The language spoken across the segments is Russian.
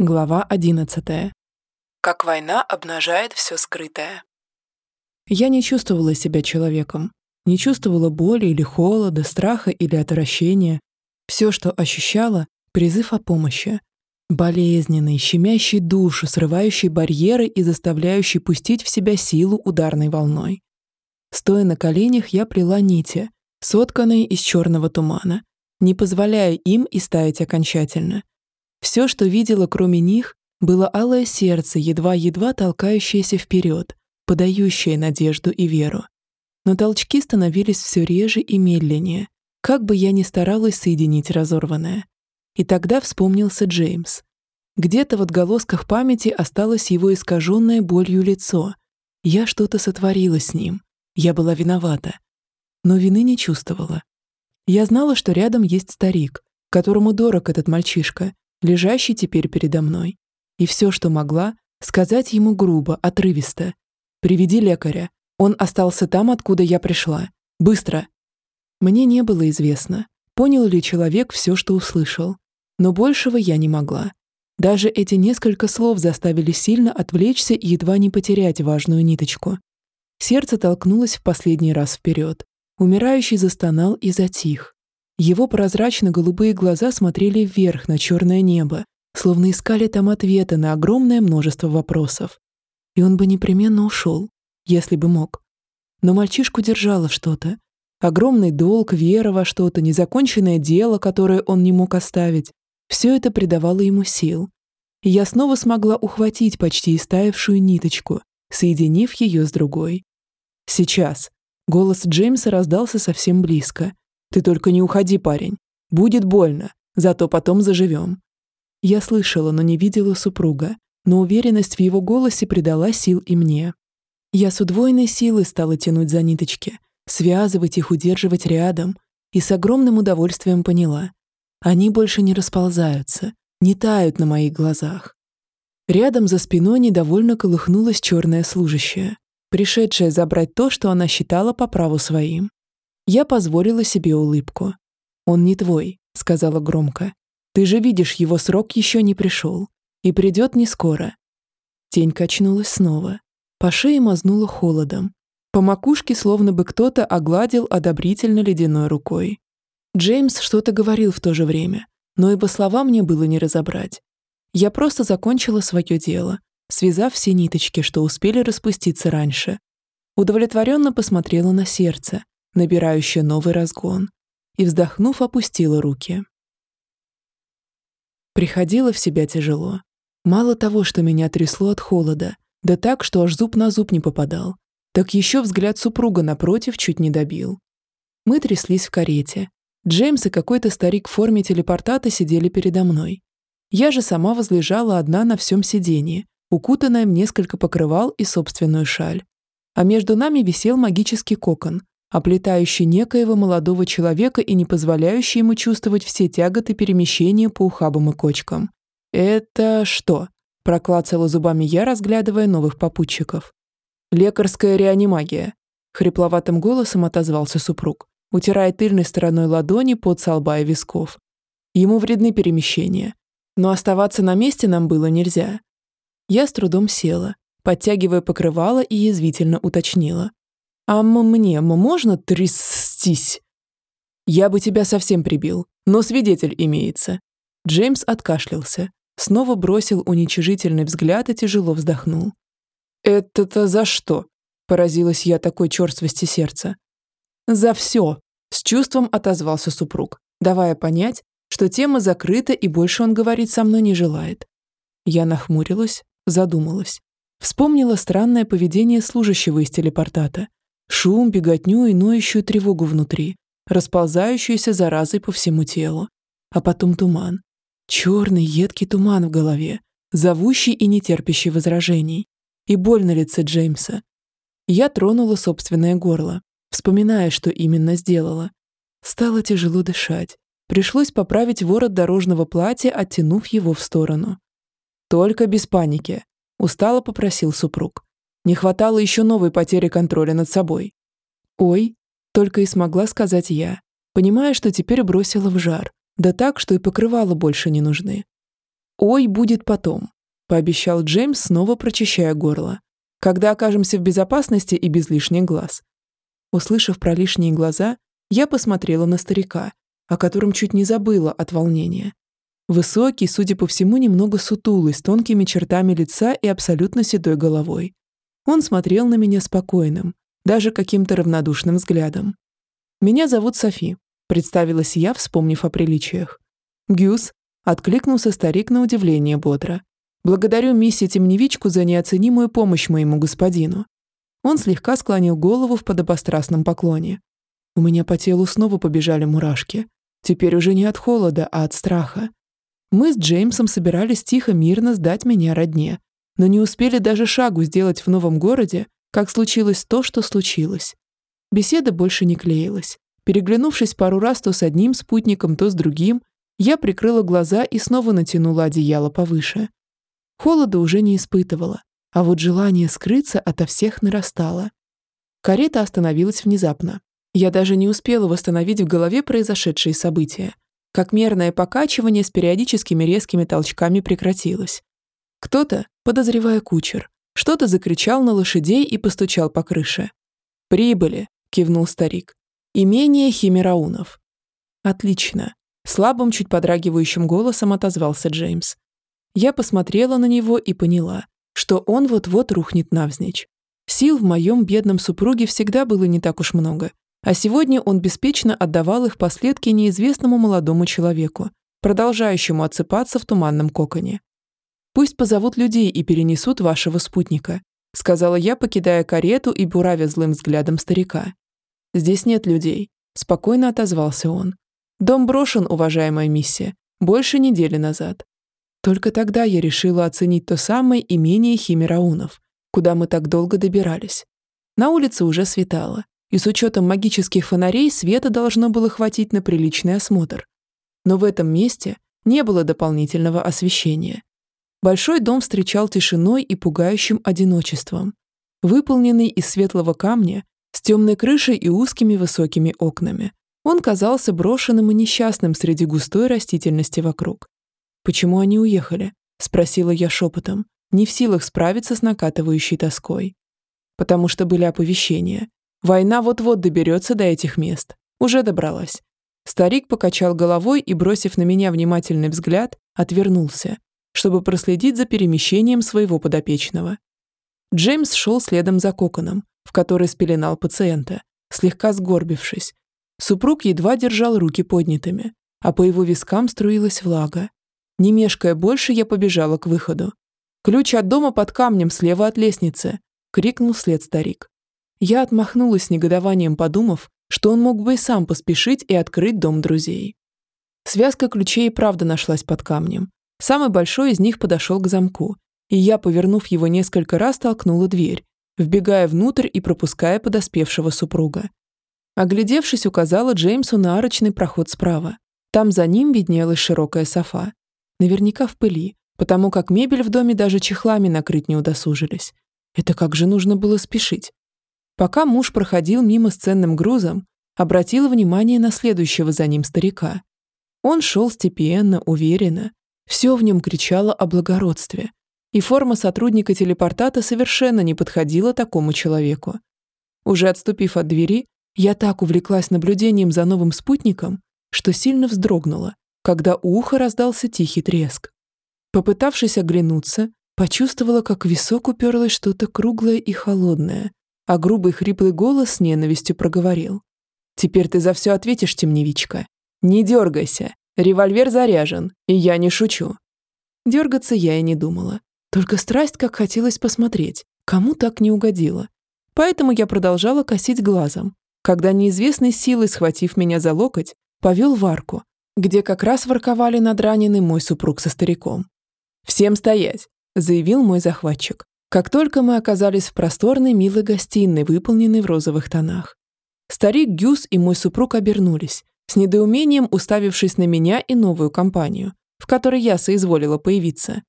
Глава 11. Как война обнажает все скрытое. Я не чувствовала себя человеком. Не чувствовала боли или холода, страха или отвращения. Все, что ощущала — призыв о помощи. Болезненный, щемящий душу, срывающий барьеры и заставляющий пустить в себя силу ударной волной. Стоя на коленях, я плела нити, сотканные из черного тумана, не позволяя им истаять окончательно — все, что видела кроме них, было алое сердце, едва-едва толкающееся вперед, подающее надежду и веру. Но толчки становились все реже и медленнее, как бы я ни старалась соединить разорванное. И тогда вспомнился Джеймс. Где-то в отголосках памяти осталось его искаженное болью лицо. Я что-то сотворила с ним. Я была виновата. Но вины не чувствовала. Я знала, что рядом есть старик, которому дорог этот мальчишка, лежащий теперь передо мной. И все, что могла, сказать ему грубо, отрывисто. «Приведи лекаря. Он остался там, откуда я пришла. Быстро!» Мне не было известно, понял ли человек все, что услышал. Но большего я не могла. Даже эти несколько слов заставили сильно отвлечься и едва не потерять важную ниточку. Сердце толкнулось в последний раз вперед. Умирающий застонал и затих. Его прозрачно-голубые глаза смотрели вверх на черное небо, словно искали там ответы на огромное множество вопросов. И он бы непременно ушел, если бы мог. Но мальчишку держало что-то. Огромный долг, вера во что-то, незаконченное дело, которое он не мог оставить. Все это придавало ему сил. И я снова смогла ухватить почти истаявшую ниточку, соединив ее с другой. Сейчас. Голос Джеймса раздался совсем близко, ты только не уходи, парень. Будет больно, зато потом заживем. Я слышала, но не видела супруга, но уверенность в его голосе придала сил и мне. Я с удвоенной силой стала тянуть за ниточки, связывать их, удерживать рядом, и с огромным удовольствием поняла. Они больше не расползаются, не тают на моих глазах. Рядом за спиной недовольно колыхнулась черная служащая, пришедшая забрать то, что она считала по праву своим. Я позволила себе улыбку. «Он не твой», — сказала громко. «Ты же видишь, его срок еще не пришел. И придет не скоро». Тень качнулась снова. По шее мазнула холодом. По макушке словно бы кто-то огладил одобрительно ледяной рукой. Джеймс что-то говорил в то же время, но и по словам мне было не разобрать. Я просто закончила свое дело, связав все ниточки, что успели распуститься раньше. Удовлетворенно посмотрела на сердце, набирающая новый разгон, и, вздохнув, опустила руки. Приходила в себя тяжело. Мало того, что меня трясло от холода, да так, что аж зуб на зуб не попадал, так еще взгляд супруга напротив чуть не добил. Мы тряслись в карете. Джеймс и какой-то старик в форме телепортата сидели передо мной. Я же сама возлежала одна на всем сиденье, укутанная в несколько покрывал и собственную шаль. А между нами висел магический кокон, оплетающий некоего молодого человека и не позволяющий ему чувствовать все тяготы перемещения по ухабам и кочкам. «Это что?» – проклацала зубами я, разглядывая новых попутчиков. «Лекарская реанимагия», – хрипловатым голосом отозвался супруг, утирая тыльной стороной ладони под солба и висков. Ему вредны перемещения, но оставаться на месте нам было нельзя. Я с трудом села, подтягивая покрывало и язвительно уточнила. «А мне можно трястись?» «Я бы тебя совсем прибил, но свидетель имеется». Джеймс откашлялся, снова бросил уничижительный взгляд и тяжело вздохнул. «Это-то за что?» – поразилась я такой черствости сердца. «За все!» – с чувством отозвался супруг, давая понять, что тема закрыта и больше он говорить со мной не желает. Я нахмурилась, задумалась. Вспомнила странное поведение служащего из телепортата, Шум, беготню и ноющую тревогу внутри, расползающуюся заразой по всему телу. А потом туман. Черный, едкий туман в голове, зовущий и нетерпящий возражений. И боль на лице Джеймса. Я тронула собственное горло, вспоминая, что именно сделала. Стало тяжело дышать. Пришлось поправить ворот дорожного платья, оттянув его в сторону. «Только без паники», — устало попросил супруг. Не хватало еще новой потери контроля над собой. «Ой», — только и смогла сказать я, понимая, что теперь бросила в жар, да так, что и покрывала больше не нужны. «Ой, будет потом», — пообещал Джеймс, снова прочищая горло. «Когда окажемся в безопасности и без лишних глаз». Услышав про лишние глаза, я посмотрела на старика, о котором чуть не забыла от волнения. Высокий, судя по всему, немного сутулый, с тонкими чертами лица и абсолютно седой головой. Он смотрел на меня спокойным, даже каким-то равнодушным взглядом. «Меня зовут Софи», — представилась я, вспомнив о приличиях. «Гюс», — откликнулся старик на удивление бодро. «Благодарю миссис Темневичку за неоценимую помощь моему господину». Он слегка склонил голову в подобострастном поклоне. У меня по телу снова побежали мурашки. Теперь уже не от холода, а от страха. Мы с Джеймсом собирались тихо-мирно сдать меня родне, но не успели даже шагу сделать в новом городе, как случилось то, что случилось. Беседа больше не клеилась. Переглянувшись пару раз то с одним спутником, то с другим, я прикрыла глаза и снова натянула одеяло повыше. Холода уже не испытывала, а вот желание скрыться ото всех нарастало. Карета остановилась внезапно. Я даже не успела восстановить в голове произошедшие события, как мерное покачивание с периодическими резкими толчками прекратилось. Кто-то, подозревая кучер, что-то закричал на лошадей и постучал по крыше. «Прибыли!» – кивнул старик. Имение Химераунов. Отлично. Слабым, чуть подрагивающим голосом отозвался Джеймс. Я посмотрела на него и поняла, что он вот-вот рухнет навзничь. Сил в моем бедном супруге всегда было не так уж много, а сегодня он беспечно отдавал их последки неизвестному молодому человеку, продолжающему отсыпаться в туманном коконе. «Пусть позовут людей и перенесут вашего спутника», сказала я, покидая карету и буравя злым взглядом старика. «Здесь нет людей», – спокойно отозвался он. «Дом брошен, уважаемая миссия, больше недели назад». Только тогда я решила оценить то самое имение химераунов, куда мы так долго добирались. На улице уже светало, и с учетом магических фонарей света должно было хватить на приличный осмотр. Но в этом месте не было дополнительного освещения. Большой дом встречал тишиной и пугающим одиночеством. Выполненный из светлого камня, с темной крышей и узкими высокими окнами. Он казался брошенным и несчастным среди густой растительности вокруг. «Почему они уехали?» – спросила я шепотом, не в силах справиться с накатывающей тоской. Потому что были оповещения. Война вот-вот доберется до этих мест. Уже добралась. Старик покачал головой и, бросив на меня внимательный взгляд, отвернулся, чтобы проследить за перемещением своего подопечного. Джеймс шел следом за коконом, в который спеленал пациента, слегка сгорбившись. Супруг едва держал руки поднятыми, а по его вискам струилась влага. Не мешкая больше, я побежала к выходу. «Ключ от дома под камнем слева от лестницы!» — крикнул вслед старик. Я отмахнулась с негодованием, подумав, что он мог бы и сам поспешить и открыть дом друзей. Связка ключей и правда нашлась под камнем. Самый большой из них подошел к замку, и я, повернув его несколько раз, толкнула дверь, вбегая внутрь и пропуская подоспевшего супруга. Оглядевшись, указала Джеймсу на арочный проход справа. Там за ним виднелась широкая софа. Наверняка в пыли, потому как мебель в доме даже чехлами накрыть не удосужились. Это как же нужно было спешить? Пока муж проходил мимо с ценным грузом, обратила внимание на следующего за ним старика. Он шел степенно, уверенно. Все в нем кричало о благородстве, и форма сотрудника телепортата совершенно не подходила такому человеку. Уже отступив от двери, я так увлеклась наблюдением за новым спутником, что сильно вздрогнула, когда у уха раздался тихий треск. Попытавшись оглянуться, почувствовала, как в висок уперлось что-то круглое и холодное, а грубый хриплый голос с ненавистью проговорил. «Теперь ты за все ответишь, темневичка. Не дергайся, револьвер заряжен, и я не шучу». Дергаться я и не думала. Только страсть как хотелось посмотреть, кому так не угодило. Поэтому я продолжала косить глазом, когда неизвестной силой, схватив меня за локоть, повел в арку, где как раз ворковали над раненый мой супруг со стариком. «Всем стоять!» – заявил мой захватчик, как только мы оказались в просторной милой гостиной, выполненной в розовых тонах. Старик Гюс и мой супруг обернулись, с недоумением уставившись на меня и новую компанию, в которой я соизволила появиться.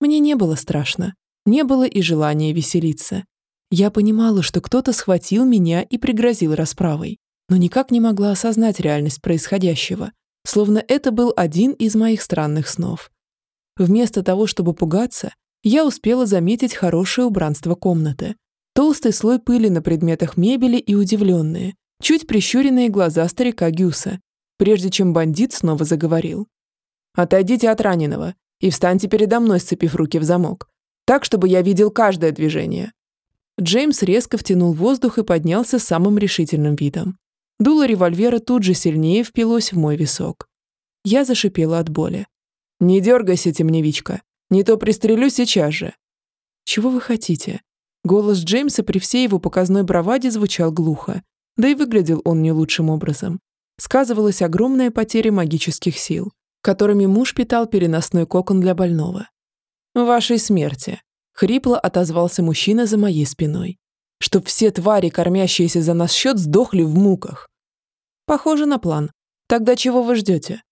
Мне не было страшно, не было и желания веселиться. Я понимала, что кто-то схватил меня и пригрозил расправой, но никак не могла осознать реальность происходящего, словно это был один из моих странных снов. Вместо того, чтобы пугаться, я успела заметить хорошее убранство комнаты. Толстый слой пыли на предметах мебели и удивленные, чуть прищуренные глаза старика Гюса, прежде чем бандит снова заговорил. «Отойдите от раненого и встаньте передо мной, сцепив руки в замок, так, чтобы я видел каждое движение». Джеймс резко втянул воздух и поднялся самым решительным видом. Дуло револьвера тут же сильнее впилось в мой висок. Я зашипела от боли. «Не дергайся, темневичка, не то пристрелю сейчас же». «Чего вы хотите?» Голос Джеймса при всей его показной браваде звучал глухо, да и выглядел он не лучшим образом. Сказывалась огромная потеря магических сил, которыми муж питал переносной кокон для больного. «Вашей смерти», — хрипло отозвался мужчина за моей спиной. «Чтоб все твари, кормящиеся за наш счет, сдохли в муках». «Похоже на план. Тогда чего вы ждете?»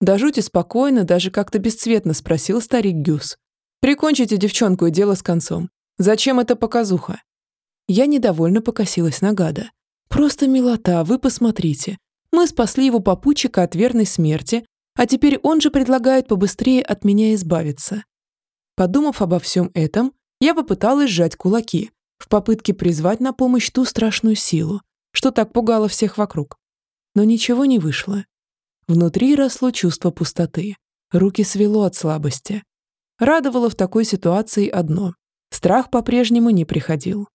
До жути спокойно, даже как-то бесцветно спросил старик Гюс. «Прикончите девчонку и дело с концом. Зачем эта показуха?» Я недовольно покосилась на гада. «Просто милота, вы посмотрите. Мы спасли его попутчика от верной смерти, а теперь он же предлагает побыстрее от меня избавиться». Подумав обо всем этом, я попыталась сжать кулаки в попытке призвать на помощь ту страшную силу, что так пугало всех вокруг. Но ничего не вышло. Внутри росло чувство пустоты. Руки свело от слабости. Радовало в такой ситуации одно. Страх по-прежнему не приходил.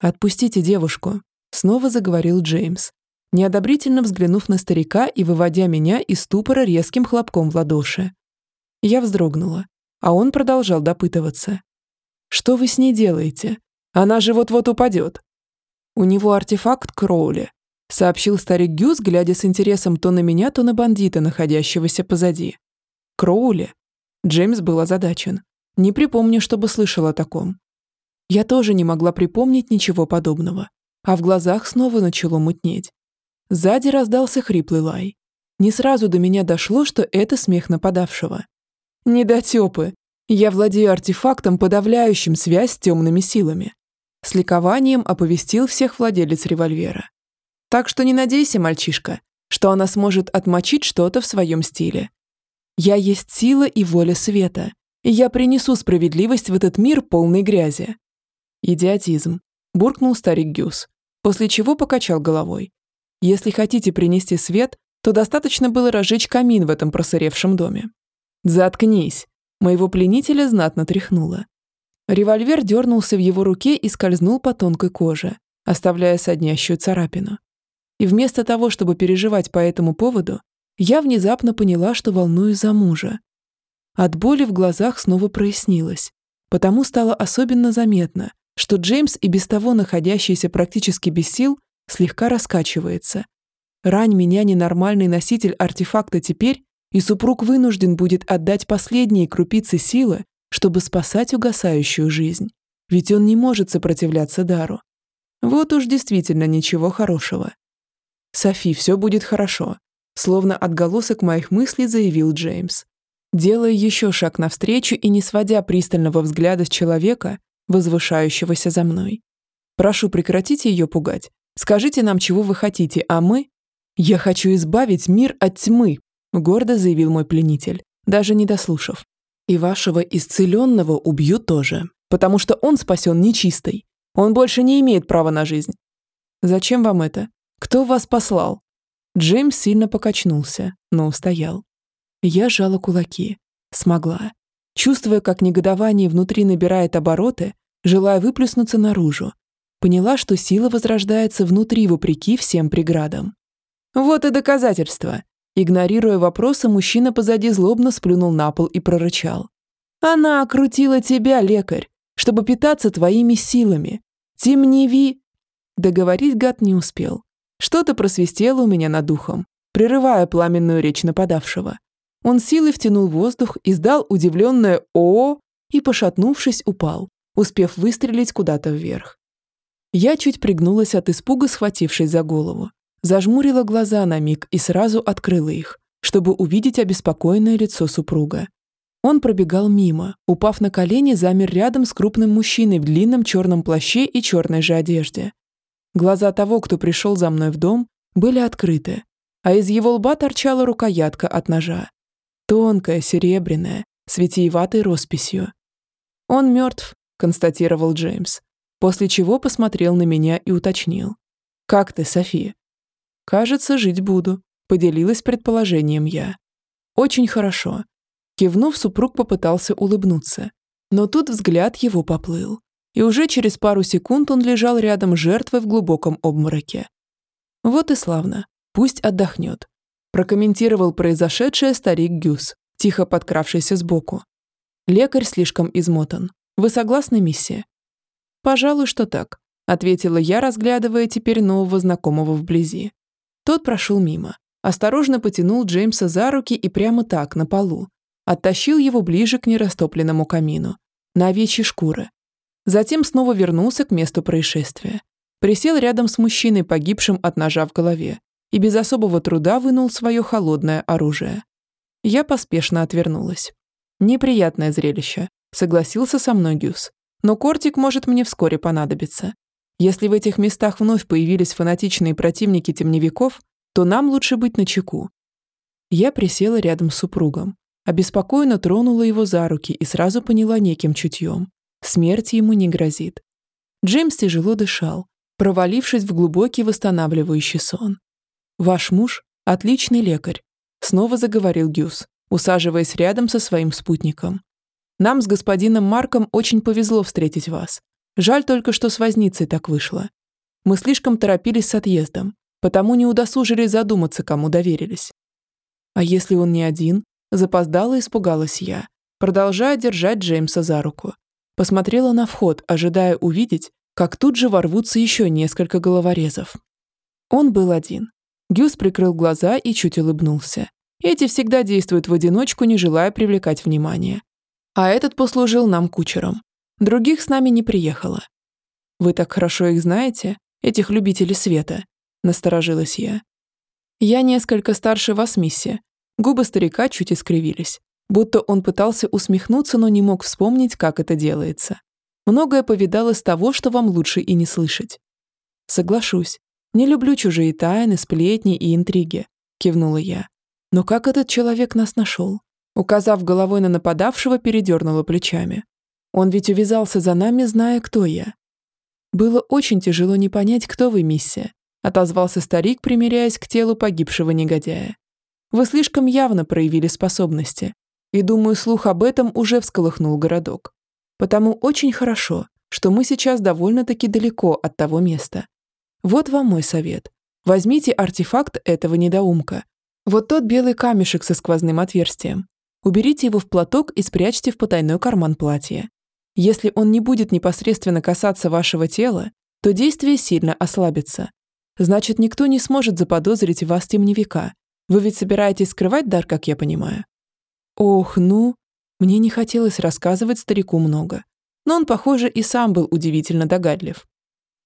«Отпустите девушку», — снова заговорил Джеймс, неодобрительно взглянув на старика и выводя меня из ступора резким хлопком в ладоши. Я вздрогнула, а он продолжал допытываться. «Что вы с ней делаете? Она же вот-вот упадет». «У него артефакт Кроули», сообщил старик Гюс, глядя с интересом то на меня, то на бандита, находящегося позади. Кроули. Джеймс был озадачен. Не припомню, чтобы слышал о таком. Я тоже не могла припомнить ничего подобного, а в глазах снова начало мутнеть. Сзади раздался хриплый лай. Не сразу до меня дошло, что это смех нападавшего. Недотепы. Я владею артефактом, подавляющим связь с темными силами. С ликованием оповестил всех владелец револьвера. Так что не надейся, мальчишка, что она сможет отмочить что-то в своем стиле. Я есть сила и воля света, и я принесу справедливость в этот мир полной грязи. Идиотизм, буркнул старик Гюс, после чего покачал головой. Если хотите принести свет, то достаточно было разжечь камин в этом просыревшем доме. Заткнись. Моего пленителя знатно тряхнуло. Револьвер дернулся в его руке и скользнул по тонкой коже, оставляя соднящую царапину. И вместо того, чтобы переживать по этому поводу, я внезапно поняла, что волнуюсь за мужа. От боли в глазах снова прояснилось, потому стало особенно заметно, что Джеймс и без того находящийся практически без сил слегка раскачивается. Рань меня ненормальный носитель артефакта теперь, и супруг вынужден будет отдать последние крупицы силы, чтобы спасать угасающую жизнь. Ведь он не может сопротивляться дару. Вот уж действительно ничего хорошего. «Софи, все будет хорошо», словно отголосок моих мыслей заявил Джеймс. Делая еще шаг навстречу и не сводя пристального взгляда с человека, возвышающегося за мной. «Прошу, прекратите ее пугать. Скажите нам, чего вы хотите, а мы...» «Я хочу избавить мир от тьмы», — гордо заявил мой пленитель, даже не дослушав. «И вашего исцеленного убью тоже, потому что он спасен нечистой. Он больше не имеет права на жизнь». «Зачем вам это? «Кто вас послал?» Джеймс сильно покачнулся, но устоял. Я сжала кулаки. Смогла. Чувствуя, как негодование внутри набирает обороты, желая выплеснуться наружу, поняла, что сила возрождается внутри вопреки всем преградам. «Вот и доказательство!» Игнорируя вопросы, мужчина позади злобно сплюнул на пол и прорычал. «Она окрутила тебя, лекарь, чтобы питаться твоими силами. Темневи...» Договорить гад не успел. Что-то просвистело у меня над духом, прерывая пламенную речь нападавшего. Он силой втянул воздух, издал удивленное «О!» и, пошатнувшись, упал, успев выстрелить куда-то вверх. Я чуть пригнулась от испуга, схватившись за голову. Зажмурила глаза на миг и сразу открыла их, чтобы увидеть обеспокоенное лицо супруга. Он пробегал мимо, упав на колени, замер рядом с крупным мужчиной в длинном черном плаще и черной же одежде. Глаза того, кто пришел за мной в дом, были открыты, а из его лба торчала рукоятка от ножа. Тонкая, серебряная, с витиеватой росписью. «Он мертв», — констатировал Джеймс, после чего посмотрел на меня и уточнил. «Как ты, София?» «Кажется, жить буду», — поделилась предположением я. «Очень хорошо». Кивнув, супруг попытался улыбнуться, но тут взгляд его поплыл, и уже через пару секунд он лежал рядом с жертвой в глубоком обмороке. «Вот и славно. Пусть отдохнет», – прокомментировал произошедшее старик Гюс, тихо подкравшийся сбоку. «Лекарь слишком измотан. Вы согласны, миссия?» «Пожалуй, что так», – ответила я, разглядывая теперь нового знакомого вблизи. Тот прошел мимо, осторожно потянул Джеймса за руки и прямо так, на полу, оттащил его ближе к нерастопленному камину, на овечьи шкуры. Затем снова вернулся к месту происшествия. Присел рядом с мужчиной, погибшим от ножа в голове, и без особого труда вынул свое холодное оружие. Я поспешно отвернулась. Неприятное зрелище, согласился со мной Гюс. Но кортик может мне вскоре понадобиться. Если в этих местах вновь появились фанатичные противники темневиков, то нам лучше быть начеку. Я присела рядом с супругом, обеспокоенно тронула его за руки и сразу поняла неким чутьем. Смерть ему не грозит. Джеймс тяжело дышал, провалившись в глубокий восстанавливающий сон. «Ваш муж – отличный лекарь», – снова заговорил Гюс, усаживаясь рядом со своим спутником. «Нам с господином Марком очень повезло встретить вас. Жаль только, что с возницей так вышло. Мы слишком торопились с отъездом, потому не удосужились задуматься, кому доверились. А если он не один? Запоздала испугалась я, продолжая держать Джеймса за руку. Посмотрела на вход, ожидая увидеть, как тут же ворвутся еще несколько головорезов. Он был один, Гюс прикрыл глаза и чуть улыбнулся. Эти всегда действуют в одиночку, не желая привлекать внимание. А этот послужил нам кучером. Других с нами не приехало. Вы так хорошо их знаете, этих любителей света, насторожилась я. Я несколько старше вас, миссия. Губы старика чуть искривились, будто он пытался усмехнуться, но не мог вспомнить, как это делается. Многое повидал из того, что вам лучше и не слышать. Соглашусь, «Не люблю чужие тайны, сплетни и интриги», — кивнула я. «Но как этот человек нас нашел?» Указав головой на нападавшего, передернула плечами. «Он ведь увязался за нами, зная, кто я». «Было очень тяжело не понять, кто вы, миссия», — отозвался старик, примиряясь к телу погибшего негодяя. «Вы слишком явно проявили способности, и, думаю, слух об этом уже всколыхнул городок. Потому очень хорошо, что мы сейчас довольно-таки далеко от того места, вот вам мой совет. Возьмите артефакт этого недоумка. Вот тот белый камешек со сквозным отверстием. Уберите его в платок и спрячьте в потайной карман платья. Если он не будет непосредственно касаться вашего тела, то действие сильно ослабится. Значит, никто не сможет заподозрить вас темневика. Вы ведь собираетесь скрывать дар, как я понимаю? Ох, ну... Мне не хотелось рассказывать старику много. Но он, похоже, и сам был удивительно догадлив.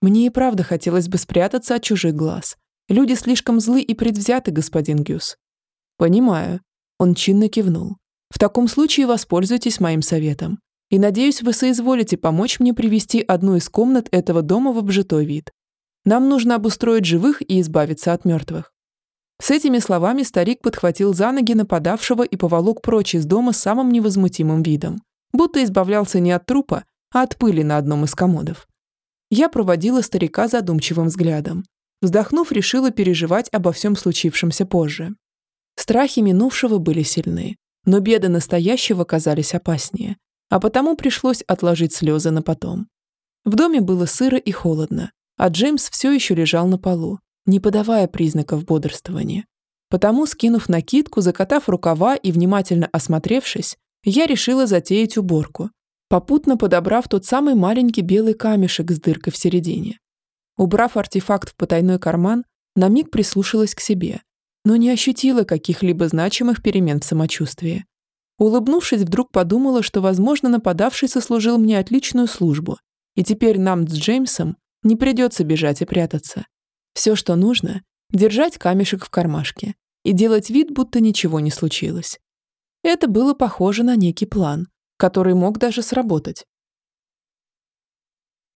Мне и правда хотелось бы спрятаться от чужих глаз. Люди слишком злы и предвзяты, господин Гюс. Понимаю. Он чинно кивнул. В таком случае воспользуйтесь моим советом. И надеюсь, вы соизволите помочь мне привести одну из комнат этого дома в обжитой вид. Нам нужно обустроить живых и избавиться от мертвых. С этими словами старик подхватил за ноги нападавшего и поволок прочь из дома самым невозмутимым видом, будто избавлялся не от трупа, а от пыли на одном из комодов. Я проводила старика задумчивым взглядом. Вздохнув, решила переживать обо всем случившемся позже. Страхи минувшего были сильны, но беды настоящего казались опаснее, а потому пришлось отложить слезы на потом. В доме было сыро и холодно, а Джеймс все еще лежал на полу, не подавая признаков бодрствования. Потому, скинув накидку, закатав рукава и внимательно осмотревшись, я решила затеять уборку, попутно подобрав тот самый маленький белый камешек с дыркой в середине. Убрав артефакт в потайной карман, на миг прислушалась к себе, но не ощутила каких-либо значимых перемен в самочувствии. Улыбнувшись, вдруг подумала, что, возможно, нападавший сослужил мне отличную службу, и теперь нам с Джеймсом не придется бежать и прятаться. Все, что нужно – держать камешек в кармашке и делать вид, будто ничего не случилось. Это было похоже на некий план, который мог даже сработать.